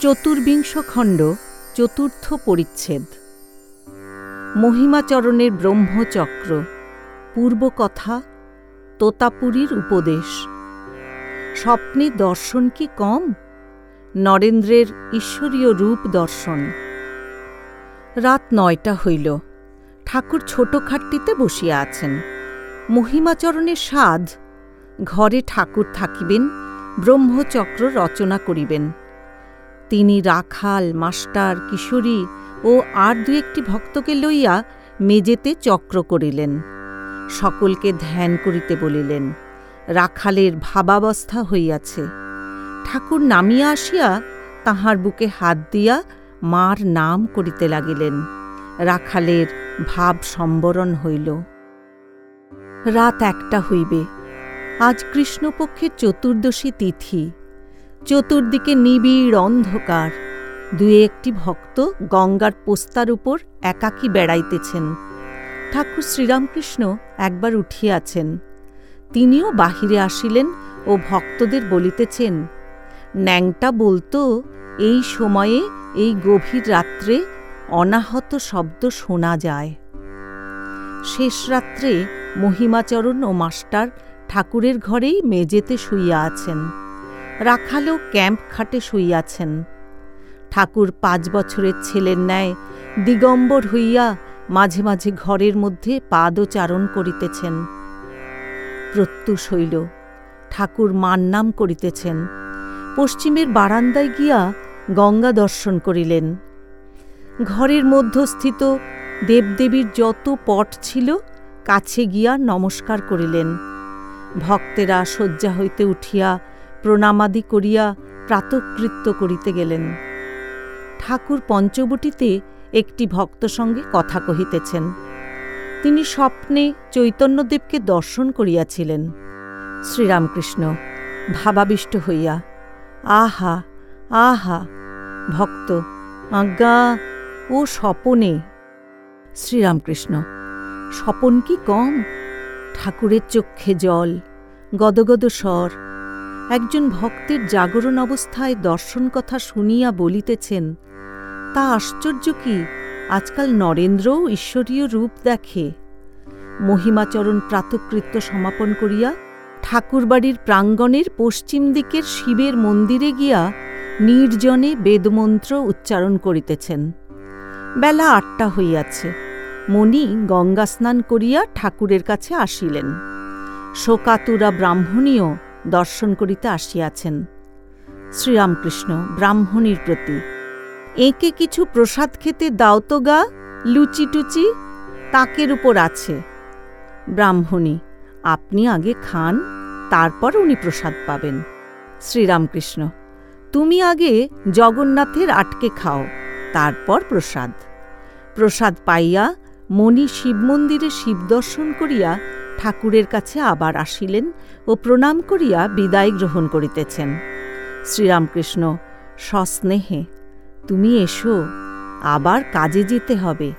চতুর্বিংশ খণ্ড, চতুর্থ পরিচ্ছেদ। মহিমাচরণের ব্রহ্মচক্র, পূর্বকথা, তোতাপুরীর উপদেশ। স্বপ্নে দর্শন কি কম? নরেন্দ্রের ঈশ্বরীয় রূপ দর্শন। রাত নয়টা হইল। ঠাকুর ছোট খাটটিতে বসিয়া আছেন। মহিমাচরণের সাধ ঘরে ঠাকুর থাকিবেন, ব্রহ্মচক্র রচনা করিবেন। তিনি রাখাল, মাস্টার, কিশোরী ও আর দু একটি ভক্তকে লইয়া মেজেতে চক্র করিলেন। সকলকে ধ্যান করিতে বলিলেন, রাখালের ভাবাবস্থা হইয়াছে। ঠাকুর নামিয়া আসিয়া তাহার বুকে হাত দিয়া মার নাম করিতে লাগিলেন। রাখালের ভাব সম্বরণ হইল। রাত একটা হইবে। আজ কৃষ্ণপক্ষের চতুর্দশী তিথি। চতুর্দিকে নিবিড় অন্ধকার। দুই একটি ভক্ত গঙ্গার পোস্তার উপর একাকী বেড়াইতেছেন। ঠাকুর শ্রীরামকৃষ্ণ একবার উঠিয়াছেন। তিনিও বাহিরে আসিলেন ও ভক্তদের বলিতেছেন, ন্যাংটা বলতো, এই সময়ে এই গভীর রাত্রে অনাহত শব্দ শোনা যায়। শেষ রাত্রে মহিমাচরণ ও মাস্টার ঠাকুরের ঘরেই মেজেতে শুইয়া আছেন। রাখালেও ক্যাম্প খাটে শুইয়াছেন। ঠাকুর পাঁচ বছরের ছেলের ন্যায় দিগম্বর হইয়া মাঝে মাঝে ঘরের মধ্যে পাদচারণ করিতেছেন। প্রত্যুষ হইল, ঠাকুর মান নাম করিতেছেন। পশ্চিমের বারান্দায় গিয়া গঙ্গা দর্শন করিলেন। ঘরের মধ্যস্থিত দেবদেবীর যত পট ছিল, কাছে গিয়া নমস্কার করিলেন। ভক্তেরা শয্যা হইতে উঠিয়া প্রণামাদি করিয়া প্রাতকৃত্য করিতে গেলেন। ঠাকুর পঞ্চবটিতে একটি ভক্ত সঙ্গে কথা কহিতেছেন। তিনি স্বপ্নে চৈতন্যদেবকে দর্শন করিয়াছিলেন। শ্রীরামকৃষ্ণ, ভাবাবিষ্ট হইয়া, আহা আহা, ভক্ত, আজ্ঞা, ও স্বপনে। শ্রীরামকৃষ্ণ, স্বপন কি কম? ঠাকুরের চক্ষে জল, গদগদ স্বর একজন ভক্তের জাগরণ অবস্থায় দর্শন কথা শুনিয়া বলিতেছেন, তা আশ্চর্য কি, আজকাল নরেন্দ্রও ঈশ্বরীয় রূপ দেখে। মহিমাচরণ প্রাতকৃত্য সমাপন করিয়া ঠাকুরবাড়ির প্রাঙ্গণের পশ্চিম দিকের শিবের মন্দিরে গিয়া নির্জনে বেদমন্ত্র উচ্চারণ করিতেছেন। বেলা আটটা হইয়াছে, মণি গঙ্গা স্নান করিয়া ঠাকুরের কাছে আসিলেন। শোকাতুরা ব্রাহ্মণীও দর্শন করিতে আসিয়াছেন। শ্রীরামকৃষ্ণ ব্রাহ্মণীর প্রতি, একে কিছু প্রসাদ খেতে দাও তো গা, লুচি টুচি, তাকের উপর আছে। ব্রাহ্মণী, আপনি আগে খান, তারপর উনি প্রসাদ পাবেন। শ্রীরামকৃষ্ণ, তুমি আগে জগন্নাথের আটকে খাও, তারপর প্রসাদ। প্রসাদ পাইয়া মণি শিব মন্দিরে শিব দর্শন করিয়া ঠাকুরের কাছে আবার আসিলেন ও প্রণাম করিয়া বিদায় গ্রহণ করিতেছেন। শ্রীরামকৃষ্ণ, সস্নেহে, তুমি এসো, আবার কাজে যেতে হবে।